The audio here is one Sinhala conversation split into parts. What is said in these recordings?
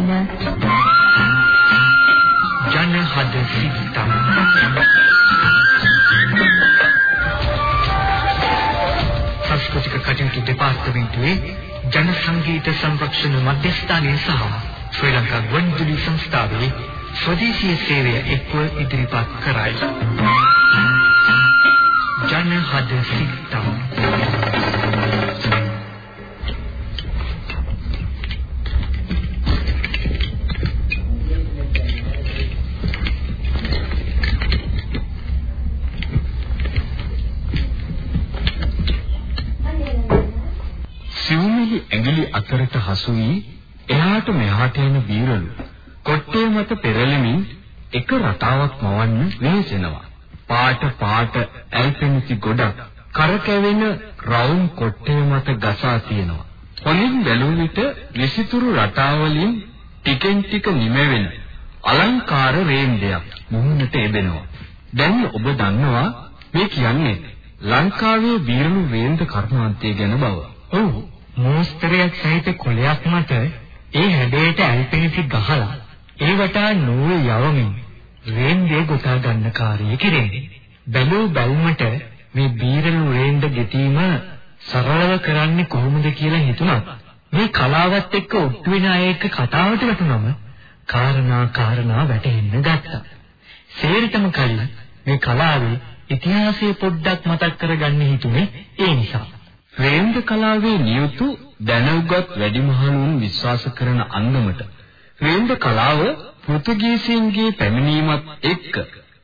රස විඳින ජනහද සිත්තම් සංස්කෘතික කටයුතු දෙපාර්තමේන්තුවේ ජන සංගීත සංරක්ෂණ මධ්‍යස්ථානයේ සහ ශ්‍රී ලංකා ගුවන්විදුලි සංස්ථාවේ ස්වදේශීය සේවය එක්ව ඉදිරිපත් කරයි. ජනහද සිත්තම් සිවුමිලි ඇඟිලි අතරට හසු වී එහාට මෙහාට යන බීරලු කොට්ටේ මත පෙරළෙමින් එක රටාවක් මවන්න වෙහෙසෙනවා. පාට පාට ඇල්පෙනිති ගොඩක් කරකැවෙන රවුම් කොට්ටේ මත ගසා තියෙනවා. හොලින් බැලුව විට විසිතුරු රටාවලින් ටිකෙන් ටික නිමෙවෙන අලංකාර රේන්දයක් මුහුණට එබෙනවා. දැන් ඔබ දන්නවා මේ කියන්නේ ලංකාවේ බීරණු රේන්ද කර්මාන්තය ගැන බව. ඔව් මෝස්තරයක් සහිත කොළයක් මත ඒ හැඩයට ඇල්පෙනිසි ගහලා ඒ වටා නූල් යවමින් රේන්දේ ගොතා ගන්න කාර්යය කෙරෙන්නේ. බැලූ බැල්මට මේ බීරළු රේන්ද ගෙතීම සරලව කරන්නේ කොහොමද කියලා හිතුණා. මේ කලාවත් එක්ක ඔට්ටු වෙන අය එක්ක කතාවට වැටුනම කාරණා කාරණා වැටෙන්න ගත්තා. සේරිතම කලින් මේ කලාවේ ඉතිහාසය පොඩ්ඩක් මතක් කරගන්න හිතුනේ ඒ නිසා. රේන්ද කලාවේ නියුතු දැනුගත් වැඩිමහලුන් විශ්වාස කරන අන්දමට රේන්ද කලාව පෘතුගීසීන්ගේ පැමිණීමත් එක්ක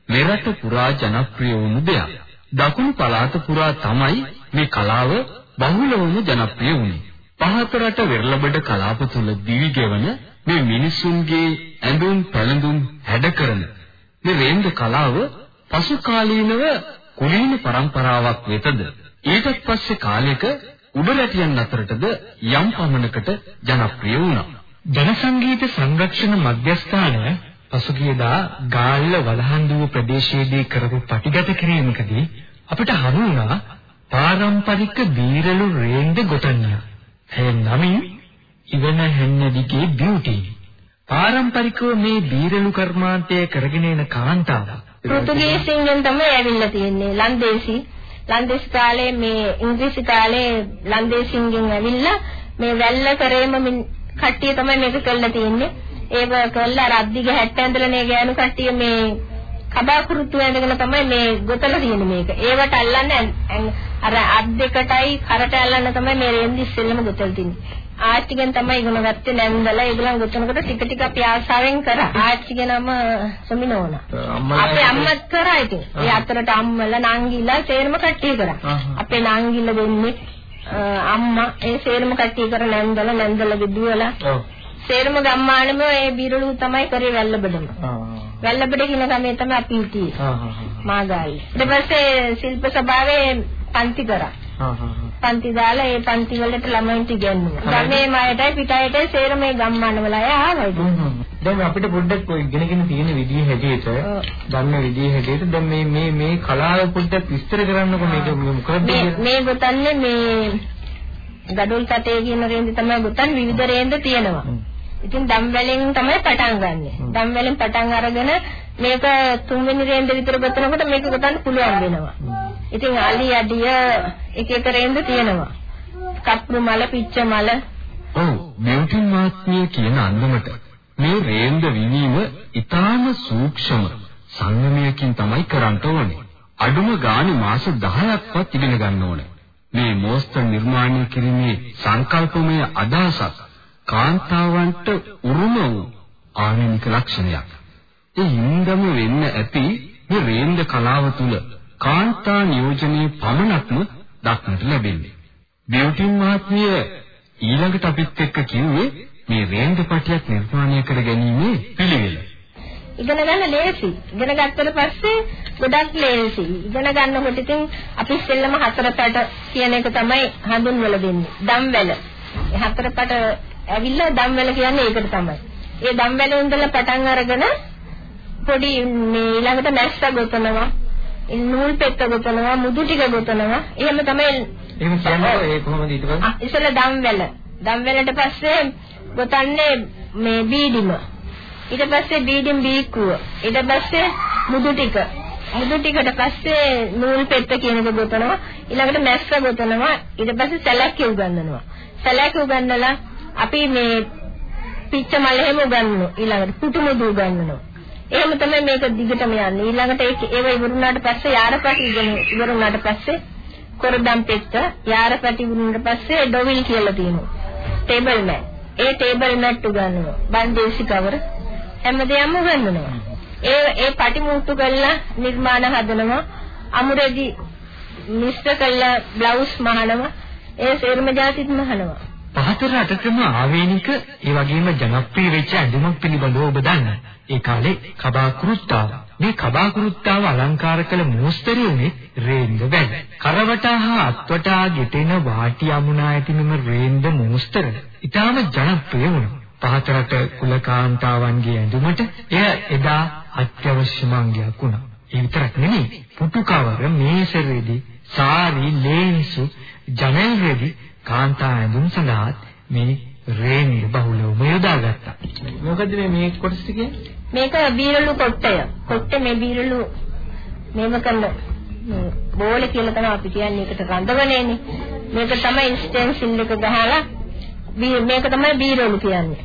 මෙරට පුරා ජනප්‍රිය වුණු දෙයක්. දකුණු පළාත පුරා තමයි මේ කලාව බහුලවම ජනප්‍රිය වුණේ. පහත රට වෙරළබඩ කලාප තුල දිවිගෙවන මේ මිනිසුන්ගේ ඇඳුම් පැළඳුම් හැඩ කරන මේ රේන්ද කලාව පසු කාලීනව කුලීන પરම්පරාවක් වෙතද ඊටත් පස්සේ කාලයක උඩරැටියන් අතරටද යම් පමණකට ජනප්‍රිය වුණා. ජන සංගීත සංරක්ෂණ මධ්‍යස්ථානය පසුගියදා ගාල්ල වලහන්දුව ප්‍රදේශයේදී කරපු පටිගත කිරීමකදී අපිට හමු වුණා පාරම්පරික බීරළු රේන්ද ගොතන්නිය. ඒ නමින් ඉවන හැන්නදිගේ බියුටි. පාරම්පරිකව මේ බීරළු කර්මාන්තය කරගෙන එන කාන්තාව. පෘතුගීසින්ගෙන් තමයි ඇවිල්ලා තියෙන්නේ ලන්දේසි. ලන්දේසි කාලේ මේ ඉංග්‍රීසි කාලේ ලන්දේසින්ගෙන් ඇවිල්ලා මේ වැල්ල කරේම කට්ටිය තමයි මේක කරලා තියෙන්නේ. ඒක කළා අර අද්දිග 60 ඇඳලානේ ගෑනු කට්ටිය මේ කබා කුරුතු ඇඳගෙන තමයි මේ ගොතලා තියෙන්නේ මේක. ඒවට අල්ලන්නේ අර අත් දෙකටයි කරට අල්ලන්න තමයි මේ රේන්දි ඉස්සෙල්ලම ගොතලා තියෙන්නේ. ආච්චිගෙන් තමයි ඉගෙන ගත්තේ නැන්දලා ඒගොල්ලන් ගොතනකොට ටික ටික අපි ආසාවෙන් කරා. ආච්චිගේ නම සමිනෝන. අපේ අම්මත් කරා ඉතින්. ඒ අතරට අම්මලා නංගිලා සේරම කට්ටිය කරා. අපේ නංගිලා දෙන්නේ අම්මා ඒ සේරම කට්ටිය කර නැන්දලා නැන්දලා විදුවලා. සේරම ගම්මානෙම ඒ බීරළු තමයි කරේ වැල්ලබඩම. වැල්ලබඩ කියන ගමේ තමයි අපි හිටියේ. මාගායි. ඊට පස්සේ ශිල්ප සභාවේ පන්ති කරා. පන්ති දාලා ඒ පන්ති වලට ළමයින්ට ඉගෙනුවා. ගමේ මයටයි පිටයටයි සේරම මේ ගම්මානවල අය ආවයි. දැන් අපිට පොඩ්ඩක් ඔය ඉගෙනගෙන තියෙන විදිය හැටියට දන්න විදිය හැටියට දැන් මේ මේ මේ කලාව පොඩ්ඩක් විස්තර කරන්නකො මේක මොකක්ද මේ ගොතන්නේ මේ ගඩොල් කටේ කියන රේන්ද තමයි ගොතන් විවිධ රේන්ද තියෙනවා. ඉතින් දම් වලින් තමයි පටන් ගන්නෙ. දම් වලින් පටන් අරගෙන මේක තුන්වෙනි රේන්ද විතර ගොතනකොට මේක ගොතන්න පුළුවන් වෙනවා. ඉතින් අලි අඩිය එක එක රේන්ද තියෙනවා. කප්පු මල පිච්ච මල. ඔව් බියුටින් මාත්මිය කියන අන්දමට මේ රේන්ද විනීම ඊටාම සූක්ෂම සංයමයකින් තමයි කරන්න ඕනේ. අඩුම ගානේ මාස 10ක්වත් ඉගෙන ගන්න ඕනේ. මේ මෝස්තර නිර්මාණය කිරීමේ සංකල්පමය අදහසක් කාන්තාවන්ට උරුම වූ ආනනික ලක්ෂණයක්. ඒ හින්දම වෙන්න ඇති මේ රේන්ද කලාව තුල කාන්තා නියෝජනයේ පමණක්ම දක්නට ලැබෙන්නේ. බියුටින් මහත්මිය ඊළඟට අපිත් එක්ක කිව්වේ මේ රේන්ද පටියක් නිර්මාණය කර ගැනීමේ පිළිවෙල. ඉගෙන ගන්න ලේසි. ඉගෙන ගත්තට පස්සේ ගොඩක් ලේසි. ඉගෙන ගන්නකොට ඉතින් අපි ඉස්සෙල්ලම හතර පැට කියන එක තමයි හඳුන්වලා දෙන්නේ. දම්වැල. ඒ හතර පැට ඇවිල්ලා දම්වැල කියන්නේ ඒකට තමයි. ඒ දම්වැල ඉඳලා පටන් අරගෙන පොඩි මේ ඊළඟට මැස්ස ගොතනවා. නූල් පෙත්ත ගොතනවා මුදු ටික ගොතනවා එහෙම තමයි එහෙම කියන්නේ ඒ කොහොමද ඊට පස්සේ? ඉස්සෙල්ලා දම්වැල. දම්වැලට පස්සේ ගොතන්නේ මේ බීඩිම. ඊට පස්සේ බීඩින් බීකුව. ඊට පස්සේ මුදු ටික. මුදු ටිකට පස්සේ නූල් පෙත්ත කියන එක ගොතනවා. ඊළඟට මැස්ස ගොතනවා. ඊට පස්සේ සැලැක්කිය උගන්වනවා. සැලැක්කිය උගන්වලා අපි මේ පිච්ච මල් එහෙම උගන්වනවා. ඊළඟට පුටු මුදු උගන්වනවා. එහෙම තමයි මේක දිගටම යන්නේ. ඊළඟට ඒක ඒව ඉවරුනාට පස්සේ යාරපටි ඉගෙන ඉවරුනාට පස්සේ කොරදම් පෙත්ත යාරපටි ඉවරුනාට පස්සේ ඩොවිල් කියලා තියෙනවා. Table mat. ඒ ටේබල් මැට් උගන්වනවා. බන්දේසි කවර හැමදේම උගන්වනවා. ඒ ඒ පටිමුට්ටු කරලා නිර්මාණ හදනවා. අමුරෙදි මිශ්‍ර කරලා බ්ලවුස් මහනවා. ඒ සේරම જાතිත් මහනවා. පහතර අටකම ආවේනික ඒ වගේම ජනප්‍රිය වෙච්ච ඇඳුමක් පිළිබඳව ඔබ දන්නා. ඒ කාලේ කබා කුරුත්තාව. මේ කබා කුරුත්තාව අලංකාර කළ මෝස්තරය උනේ රේන්ද වැල්. කරවටා හා අත්වටා ගෙටෙන වාටි අමුණා ඇති මෙම රේන්ද මෝස්තර ඉතාම ජනප්‍රිය වුණා. පහතරට කුලකාන්තාවන්ගේ ඇඳුමට එය එදා අත්‍යවශ්‍ය මාංගයක් වුණා. ඒ විතරක් නෙමෙයි පුටු කවර මේසෙරෙදි සාරි ලේන්සු ජනල් රෙදි කාන්තා ඇඳුම් සඳහා මේ රේණිය බහුලවම යොදාගත්තා. මොකද මේ මේ කොටස කියන්නේ? මේක බීරලු කොට්ටය. කොට්ටේ මේ බීරලු මේව කරන බෝල කියලා තමයි අපි කියන්නේ ඒකට රඳවනේනේ. මේක තමයි ස්ටෙන්සිල් එක ගහලා මේක තමයි බීරලු කියන්නේ.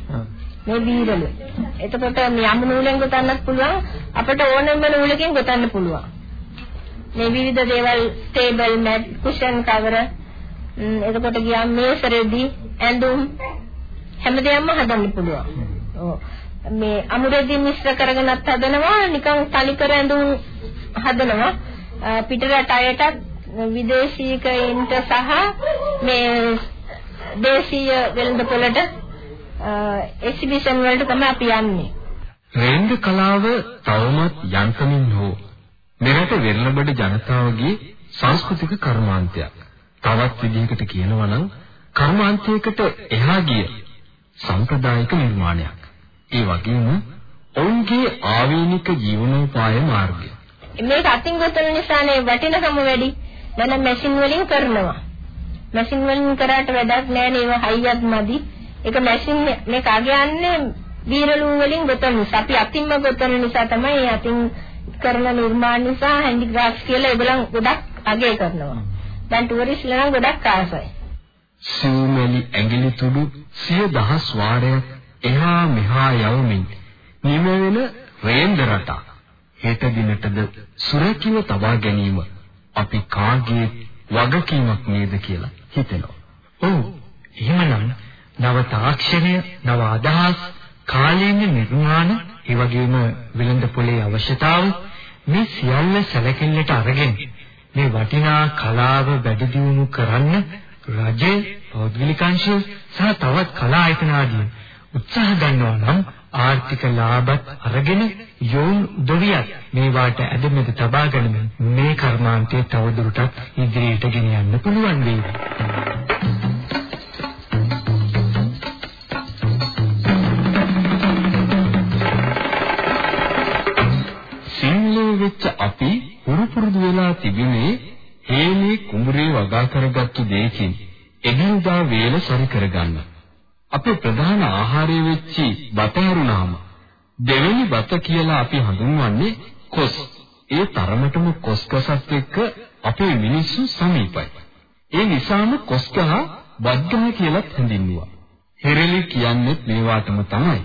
මේ බීරලු. එතකොට මේ යම් නූලෙන් ගොතන්නත් පුළුවන් අපිට ඕනම නූලකින් ගොතන්න පුළුවන්. මේ විවිධ දේවල් ටේබල් මැට් කුෂන් කවර එතකොට ගියාම මේසරෙදි ඇඳුම් හැමදේම හදන්න පුළුවන්. ඔව්. මේ අමුරෙදි මිශ්‍ර කරගෙනත් හදනවා නිකන් තනි කර ඇඳුම් හදනවා. පිටරට අයටත් විදේශීකයින්ට සහ මේ දේශීය වෙළඳපොළට එක්සිබිෂන් වලට තමයි අපි යන්නේ. රේන්ද කලාව තවමත් යන්තමින් හෝ මෙරට වෙරළබඩ ජනතාවගේ සංස්කෘතික කර්මාන්තයක්. තවත් විදිහකට කියනවා නම් කර්මාන්තයකට එහා ගිය සම්ප්‍රදායික නිර්මාණයක්. ඒ වගේම ඔවුන්ගේ ආවේනික ජීවනෝපාය මාර්ගය. මේක අතින් ගොතන නිසානේ වටිනකම වැඩි. මම මැෂින් වලින් කරනවා. මැෂින් වලින් කරාට වැඩක් නැහැ නේ ඒවා හයියක් මදි. ඒක මැෂින් මේක අගයන්නේ බීරලු වලින් ගොතන නිසා අපි අතින්ම ගොතන නිසා තමයි අතින් කරන නිර්මාණ නිසා හැන්ඩික්‍රාෆ්ට්ස් කියලා ඒගොල්ලන් ගොඩක් අගය කරනවා. දැන් ටුවරිස්ට්ලා නම් ගොඩක් ආසයි. සිව්මැලි ඇඟිලි තුඩු සිය දහස් වාරයක් එහා මෙහා යවමින් නිම වෙන රේන්ද රටා හෙට දිනටද සුරකිව තබා ගැනීම අපි කාගේ වගකීමක් නේද කියලා හිතෙනවා. ඔව්. එහෙමනම් නව තාක්ෂණය, නව අදහස්, කාලීන නිර්මාණ, ඒ වගේම විලඳ පොලේ අවශ්‍යතාව මේ සියල්ල සැලකිල්ලට අරගෙන මේ වටිනා කලාව වැඩි දියුණු කරන්න රජය, පෞද්ගලිකංශ සහ තවත් කලා ආයතන ආදී උත්සාහ ගන්නවා නම් ආර්ථික ලාභත් අරගෙන යෝන් උදවියක් මේවාට ඇදමෙද තබා ගැනීම මේ කර්මාන්තය තවදුරටත් ඉදිරියට ගෙන යන්න පුළුවන් වේවි. කුඹුරේ වගා කරගත්තු දෙයකින් එදිනදා වේල සරි කරගන්න. අපේ ප්‍රධාන ආහාරය වෙච්චි බත හැරුණාම දෙවෙනි බත කියලා අපි හඳුන්වන්නේ කොස්. ඒ තරමටම කොස්කසත් එක්ක අපේ මිනිස්සු සමීපයි. ඒ නිසාම කොස්කහ වද්ගහ කියලත් හැඳින්වුවා. හෙරලි කියන්නේ මේවාටම තමයි.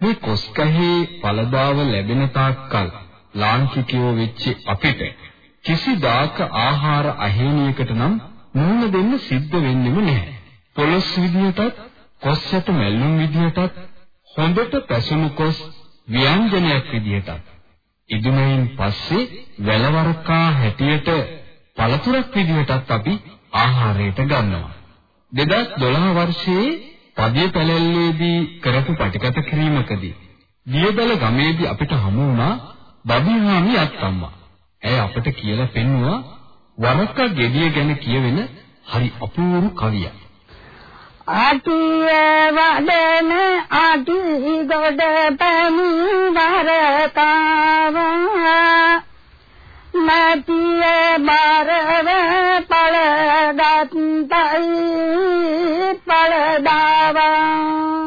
මේ කොස්කහේ පළදාව ලැබෙන තාක්කල් ලාංකිකයෝ වෙච්ච අපිට කිසිදාක ආහාර අහේනියකට නම් මුහුණ දෙන්න සිද්ධ වෙන්නෙම නැහැ. පොළොස් විදියටත් කොස්සට මැල්ලුම් විදියටත් හොඳට පැසුණු කොස් ව්‍යංජනයක් විදියටත් ඉදුමෙන් පස්සේ වැලවරකා හැටියට පළතුරක් විදියටත් අපි ආහාරයට ගන්නවා. 2012 වර්ෂයේ පදිය පැලැල්ලේදී කරපු පටිගත කිරීමකදී දියබල ගමේදී අපිට හමු වුණා බබිහාමි අත්තම්මා. ඇය අපට කියලා පෙන්නුවා වරක ගෙඩිය ගැන කියවෙන හරි අපූර්ව කවියක්. ආටිය වඩන ආටි ගොඩ පැමි වරතාව මතිය බරව පළ දත්තයි පළදාවා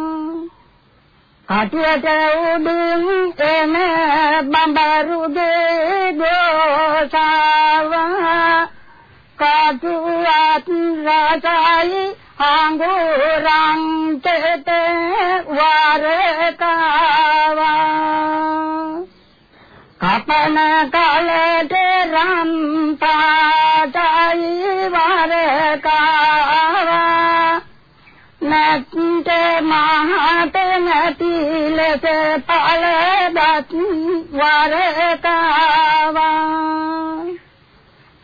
කටියට උඩින් එන බඹරුගේ ගෝසාවා කටුවත් රසයි අඟුරන් තෙත වරකාවා. කපන කලට මහත නැති ලෙස පළදත් වරකාවා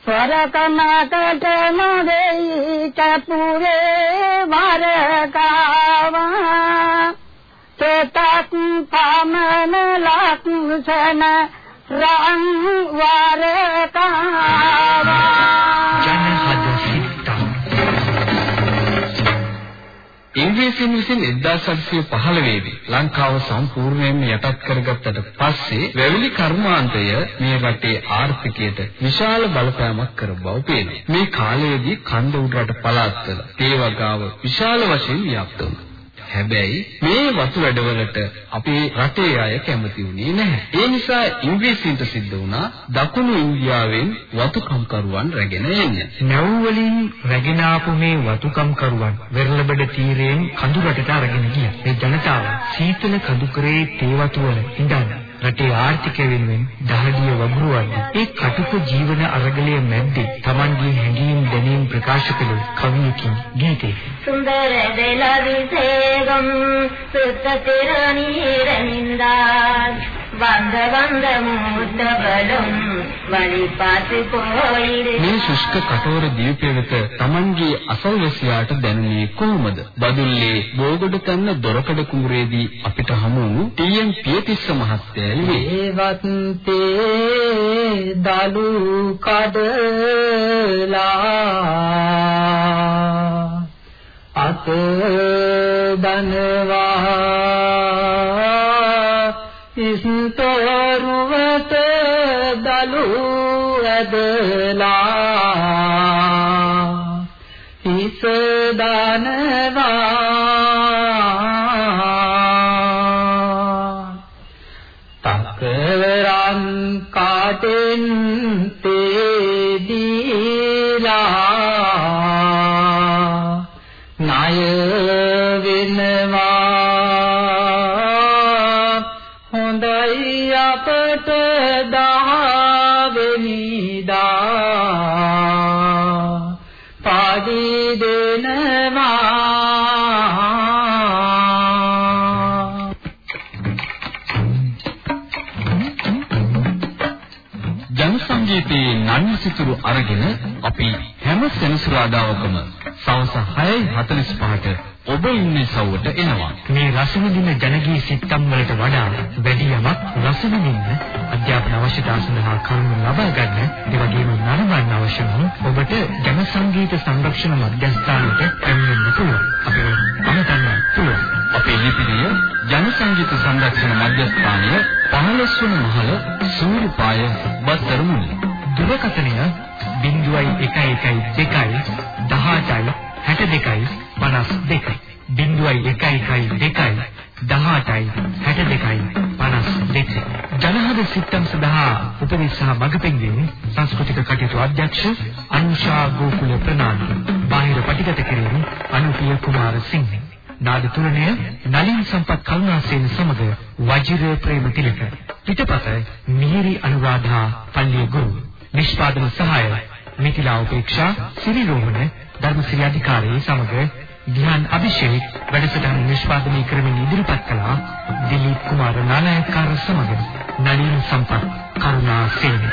සරකමකට නොදෙයි චතුරේ වරකාවා තෙතක් පමන ලක්ෂණ රන් වරකාවා ඉංග්‍රීසින් විසින් 1715 දී ලංකාව සම්පූර්ණයෙන්ම යටත් කරගත්තට පස්සේ වැවිලි කර්මාන්තය මේ රටේ ආර්ථිකයට විශාල බලපෑමක් කර බව පේනවා. මේ කාලයේදී කන්ද උඩරට පළාත්වල ඒ වගාව විශාල වශයෙන් ව්‍යාප්ත වුණා. හැබැයි මේ වතු වැඩවලට අපේ රටේ අය කැමති වුණේ නැහැ. ඒ නිසා ඉංග්‍රීසීන්ට සිද්ධ වුණා දකුණු ඉන්දියාවෙන් වතුකම්කරුවන් රැගෙන එන්න. නැව් වලින් රැගෙන ආපු මේ වතුකම් කරුවන් වෙරළබඩ තීරයෙන් කඳු රටට අරගෙන ගියා. මේ ජනතාව සීතල කඳු කරේ තේ වතු වල ඉඳන් රටේ ආර්ථිකය වෙනුවෙන් දහඩිය වගුරුවන්නේ. ඒ කටුක ජීවන අරගලයේ මැද්දේ Tamanගේ හැඟීම් දැනීම් ප්‍රකාශ කළ කවියකින් ගීතයකින්. සුන්දර දෙලවිසේගම් සුත්ත තිරණී රනින්දා මේ ශුෂ්ක කටෝර දීපය වෙත Tamanගේ අසල්වැසියාට දැනුනේ කොහොමද? බදුල්ලේ බෝගොඩ කන්න දොරකඩ කුඹුරේදී අපිට හමු වූ ටීඑම් පියතිස්ස මහත්තයා ඉවේ. ඒවත්තේ දලු කඩලා අත දනවා ඉස්තරුවට දලු ඇදලා හිස දනවා. නන්සිතුරු අරගෙන අපි හැම සෙනසුරාදාවකම සවස් 6:45ට ඔබ ඉන්නේ සවුවට එනවා. මේ රසවිඳින ජනගී සිත්තම් වලට වඩා වැඩි යමක් රසවිඳින්න අධ්‍යාපන අවශ්‍යතා සඳහා කරුණු ලබා ගන්න ඒ වගේම නරඹන්න අවශ්‍ය නම් ඔබට ජන සංගීත සංරක්ෂණ මධ්‍යස්ථානයට පැමිණෙන්න පුළුවන්. අපේ අමතන්න පුළුවන්. අපේ ලිපිනය ජන සංගීත සංරක්ෂණ මධ්‍යස්ථානය 15 වන මහල සූරිපාය බත්තර මුල්ල. දුරකථනය 0112 18 62 52 0112 18 62 52 ජනහද සිත්තම් සඳහා උපදෙස් සහ මඟ පෙන්වීම සංස්කෘතික කටයුතු අධ්‍යක්ෂ අනුෂා ගෝකුල ප්‍රනාන්දු. බාහිර පටිගත කිරීම අනුපිය කුමාර සිංහ. නාද තුලනය නලින් සම්පත් කරුණාසේන සමග වජිර ප්‍රේමතිලක. පිටපත මිහිරි අනුරාධා පල්ලිය ගුරු. නිෂ්පාදන සහාය මිතිලා උපේක්ෂා සිරිරෝහණ ධර්මසිරි අධිකාරී සමග ධ්‍යාන් අභිෂේක් වැඩසටහන නිෂ්පාදනය කරමින් ඉදිරිපත් කළා දිලීප් කුමාර නානායක්කාර සමග නලින් සම්පත් කරුණාසේන.